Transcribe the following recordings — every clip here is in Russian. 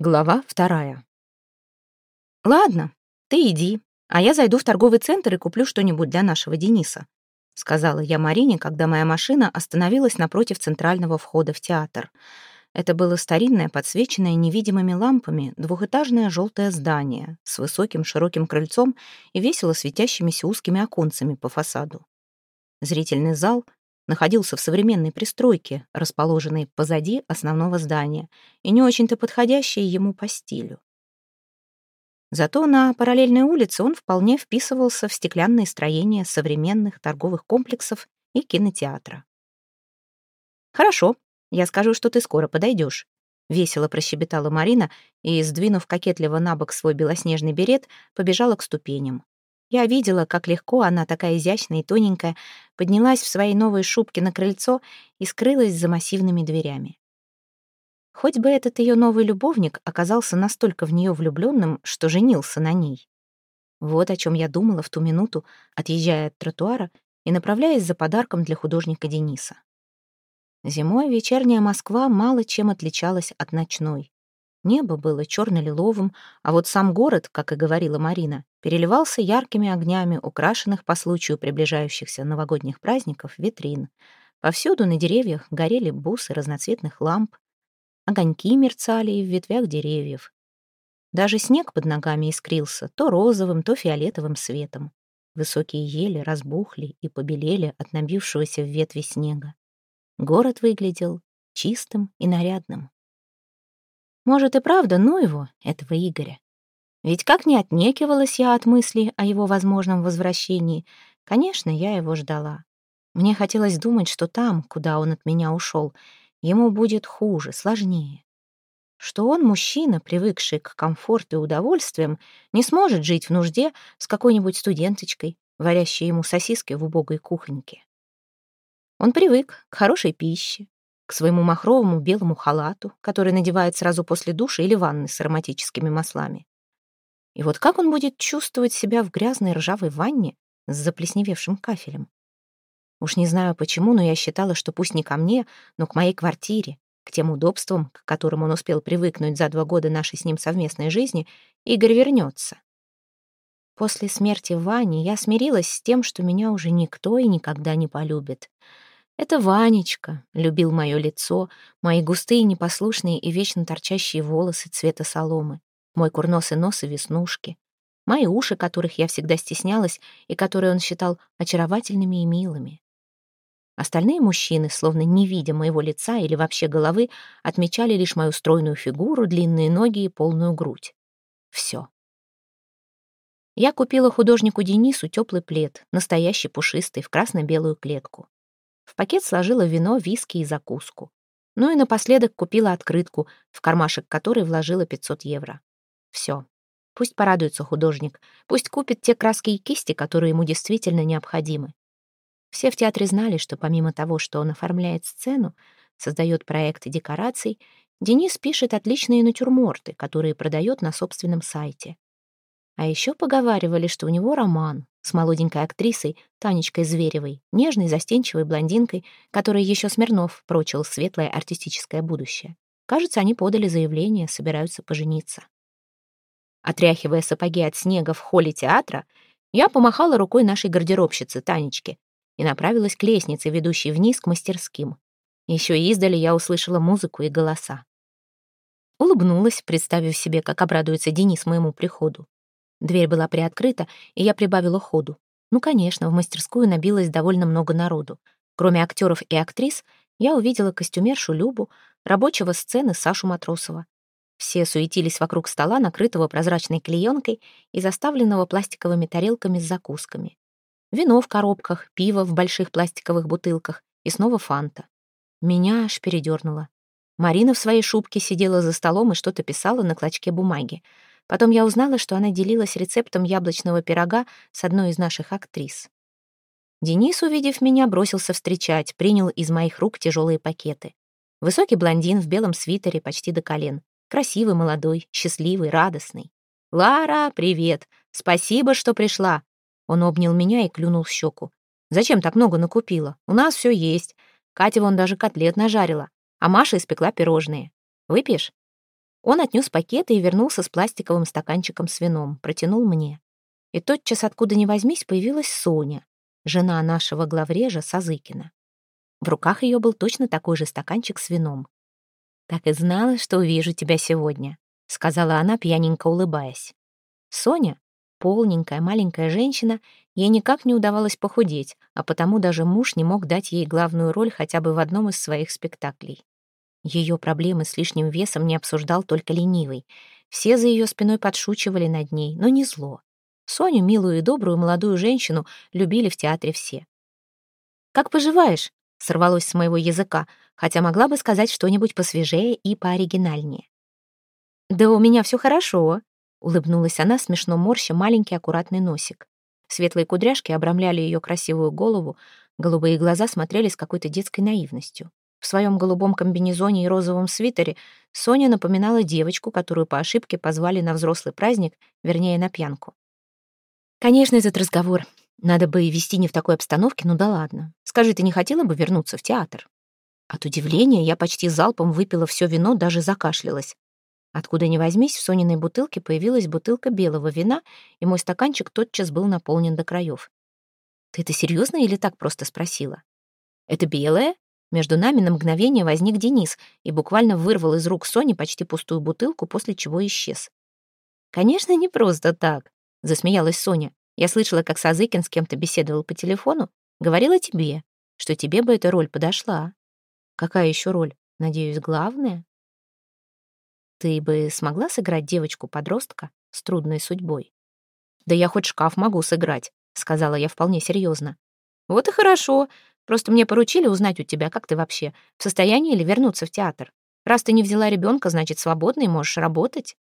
Глава вторая. «Ладно, ты иди, а я зайду в торговый центр и куплю что-нибудь для нашего Дениса», сказала я Марине, когда моя машина остановилась напротив центрального входа в театр. Это было старинное, подсвеченное невидимыми лампами, двухэтажное желтое здание с высоким широким крыльцом и весело светящимися узкими оконцами по фасаду. Зрительный зал находился в современной пристройке, расположенной позади основного здания, и не очень-то подходящей ему по стилю. Зато на параллельной улице он вполне вписывался в стеклянные строения современных торговых комплексов и кинотеатра. «Хорошо, я скажу, что ты скоро подойдешь», — весело прощебетала Марина и, сдвинув кокетливо на бок свой белоснежный берет, побежала к ступеням. Я видела, как легко она, такая изящная и тоненькая, поднялась в своей новой шубке на крыльцо и скрылась за массивными дверями. Хоть бы этот ее новый любовник оказался настолько в нее влюбленным, что женился на ней. Вот о чем я думала в ту минуту, отъезжая от тротуара и направляясь за подарком для художника Дениса. Зимой вечерняя Москва мало чем отличалась от ночной. Небо было черно-лиловым, а вот сам город, как и говорила Марина, переливался яркими огнями, украшенных по случаю приближающихся новогодних праздников витрин. Повсюду на деревьях горели бусы разноцветных ламп, огоньки мерцали и в ветвях деревьев. Даже снег под ногами искрился то розовым, то фиолетовым светом. Высокие ели разбухли и побелели от набившегося в ветви снега. Город выглядел чистым и нарядным. Может, и правда, ну его, этого Игоря. Ведь как не отнекивалась я от мысли о его возможном возвращении, конечно, я его ждала. Мне хотелось думать, что там, куда он от меня ушел, ему будет хуже, сложнее. Что он, мужчина, привыкший к комфорту и удовольствиям, не сможет жить в нужде с какой-нибудь студенточкой, варящей ему сосиски в убогой кухоньке. Он привык к хорошей пище, к своему махровому белому халату, который надевает сразу после душа или ванны с ароматическими маслами. И вот как он будет чувствовать себя в грязной ржавой ванне с заплесневевшим кафелем? Уж не знаю почему, но я считала, что пусть не ко мне, но к моей квартире, к тем удобствам, к которым он успел привыкнуть за два года нашей с ним совместной жизни, Игорь вернется. После смерти Вани я смирилась с тем, что меня уже никто и никогда не полюбит. Это Ванечка любил мое лицо, мои густые, непослушные и вечно торчащие волосы цвета соломы, мой курносый нос и веснушки, мои уши, которых я всегда стеснялась и которые он считал очаровательными и милыми. Остальные мужчины, словно не видя моего лица или вообще головы, отмечали лишь мою стройную фигуру, длинные ноги и полную грудь. Все. Я купила художнику Денису теплый плед, настоящий пушистый, в красно-белую клетку. В пакет сложила вино, виски и закуску. Ну и напоследок купила открытку, в кармашек которой вложила 500 евро. Все. Пусть порадуется художник, пусть купит те краски и кисти, которые ему действительно необходимы. Все в театре знали, что помимо того, что он оформляет сцену, создает проекты декораций, Денис пишет отличные натюрморты, которые продает на собственном сайте. А еще поговаривали, что у него роман с молоденькой актрисой Танечкой Зверевой, нежной, застенчивой блондинкой, которой еще Смирнов прочил светлое артистическое будущее. Кажется, они подали заявление, собираются пожениться. Отряхивая сапоги от снега в холле театра, я помахала рукой нашей гардеробщице Танечке и направилась к лестнице, ведущей вниз к мастерским. Еще издали я услышала музыку и голоса. Улыбнулась, представив себе, как обрадуется Денис моему приходу. Дверь была приоткрыта, и я прибавила ходу. Ну, конечно, в мастерскую набилось довольно много народу. Кроме актеров и актрис, я увидела костюмершу Любу, рабочего сцены Сашу Матросова. Все суетились вокруг стола, накрытого прозрачной клеенкой и заставленного пластиковыми тарелками с закусками. Вино в коробках, пиво в больших пластиковых бутылках и снова фанта. Меня аж передернуло. Марина в своей шубке сидела за столом и что-то писала на клочке бумаги. Потом я узнала, что она делилась рецептом яблочного пирога с одной из наших актрис. Денис, увидев меня, бросился встречать, принял из моих рук тяжелые пакеты. Высокий блондин в белом свитере почти до колен. Красивый, молодой, счастливый, радостный. «Лара, привет! Спасибо, что пришла!» Он обнял меня и клюнул в щеку. «Зачем так много накупила? У нас все есть. Катя вон даже котлет нажарила, а Маша испекла пирожные. Выпьешь?» Он отнес пакеты и вернулся с пластиковым стаканчиком с вином, протянул мне. И тотчас, откуда ни возьмись, появилась Соня, жена нашего главрежа Сазыкина. В руках ее был точно такой же стаканчик с вином. «Так и знала, что увижу тебя сегодня», — сказала она, пьяненько улыбаясь. Соня, полненькая маленькая женщина, ей никак не удавалось похудеть, а потому даже муж не мог дать ей главную роль хотя бы в одном из своих спектаклей. Ее проблемы с лишним весом не обсуждал только ленивый. Все за ее спиной подшучивали над ней, но не зло. Соню, милую и добрую молодую женщину, любили в театре все. «Как поживаешь?» — сорвалось с моего языка, хотя могла бы сказать что-нибудь посвежее и пооригинальнее. «Да у меня все хорошо», — улыбнулась она, смешно морща маленький аккуратный носик. Светлые кудряшки обрамляли ее красивую голову, голубые глаза смотрели с какой-то детской наивностью. В своем голубом комбинезоне и розовом свитере Соня напоминала девочку, которую по ошибке позвали на взрослый праздник, вернее, на пьянку. «Конечно, этот разговор надо бы вести не в такой обстановке, ну да ладно. Скажи, ты не хотела бы вернуться в театр?» От удивления я почти залпом выпила все вино, даже закашлялась. Откуда ни возьмись, в Сониной бутылке появилась бутылка белого вина, и мой стаканчик тотчас был наполнен до краев. «Ты это серьезно или так просто спросила?» «Это белое?» Между нами на мгновение возник Денис и буквально вырвал из рук Сони почти пустую бутылку, после чего исчез. «Конечно, не просто так», — засмеялась Соня. «Я слышала, как Сазыкин с кем-то беседовал по телефону. Говорила тебе, что тебе бы эта роль подошла». «Какая еще роль? Надеюсь, главная?» «Ты бы смогла сыграть девочку-подростка с трудной судьбой?» «Да я хоть шкаф могу сыграть», — сказала я вполне серьезно. «Вот и хорошо. Просто мне поручили узнать у тебя, как ты вообще, в состоянии ли вернуться в театр. Раз ты не взяла ребенка, значит, свободно и можешь работать».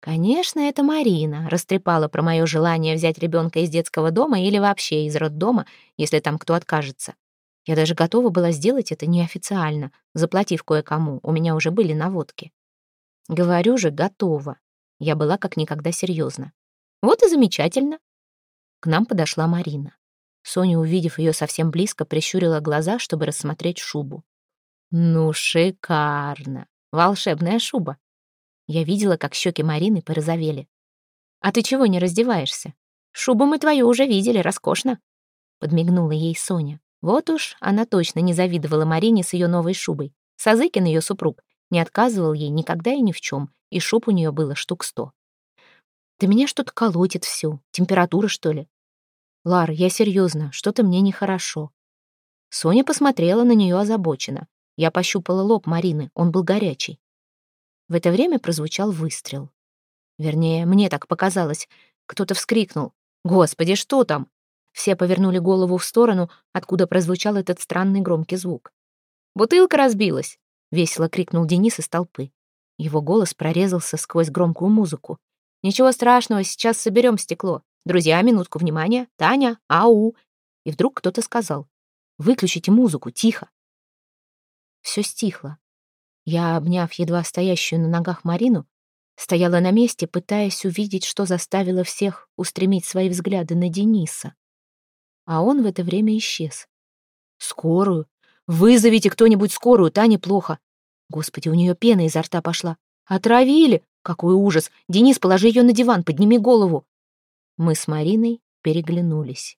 Конечно, это Марина растрепала про мое желание взять ребенка из детского дома или вообще из роддома, если там кто откажется. Я даже готова была сделать это неофициально, заплатив кое-кому, у меня уже были наводки. Говорю же, готова. Я была как никогда серьезна. Вот и замечательно. К нам подошла Марина. Соня, увидев ее совсем близко, прищурила глаза, чтобы рассмотреть шубу. «Ну, шикарно! Волшебная шуба!» Я видела, как щеки Марины порозовели. «А ты чего не раздеваешься? Шубу мы твою уже видели, роскошно!» Подмигнула ей Соня. Вот уж она точно не завидовала Марине с ее новой шубой. Сазыкин, ее супруг, не отказывал ей никогда и ни в чем, и шуб у нее было штук сто. «Да меня что-то колотит все. Температура, что ли?» «Лар, я серьезно, что-то мне нехорошо». Соня посмотрела на нее озабоченно. Я пощупала лоб Марины, он был горячий. В это время прозвучал выстрел. Вернее, мне так показалось. Кто-то вскрикнул. «Господи, что там?» Все повернули голову в сторону, откуда прозвучал этот странный громкий звук. «Бутылка разбилась!» — весело крикнул Денис из толпы. Его голос прорезался сквозь громкую музыку. «Ничего страшного, сейчас соберем стекло. «Друзья, минутку внимания! Таня, ау!» И вдруг кто-то сказал «Выключите музыку, тихо!» Все стихло. Я, обняв едва стоящую на ногах Марину, стояла на месте, пытаясь увидеть, что заставило всех устремить свои взгляды на Дениса. А он в это время исчез. «Скорую! Вызовите кто-нибудь скорую, Тане плохо!» Господи, у нее пена изо рта пошла. «Отравили! Какой ужас! Денис, положи ее на диван, подними голову!» Мы с Мариной переглянулись.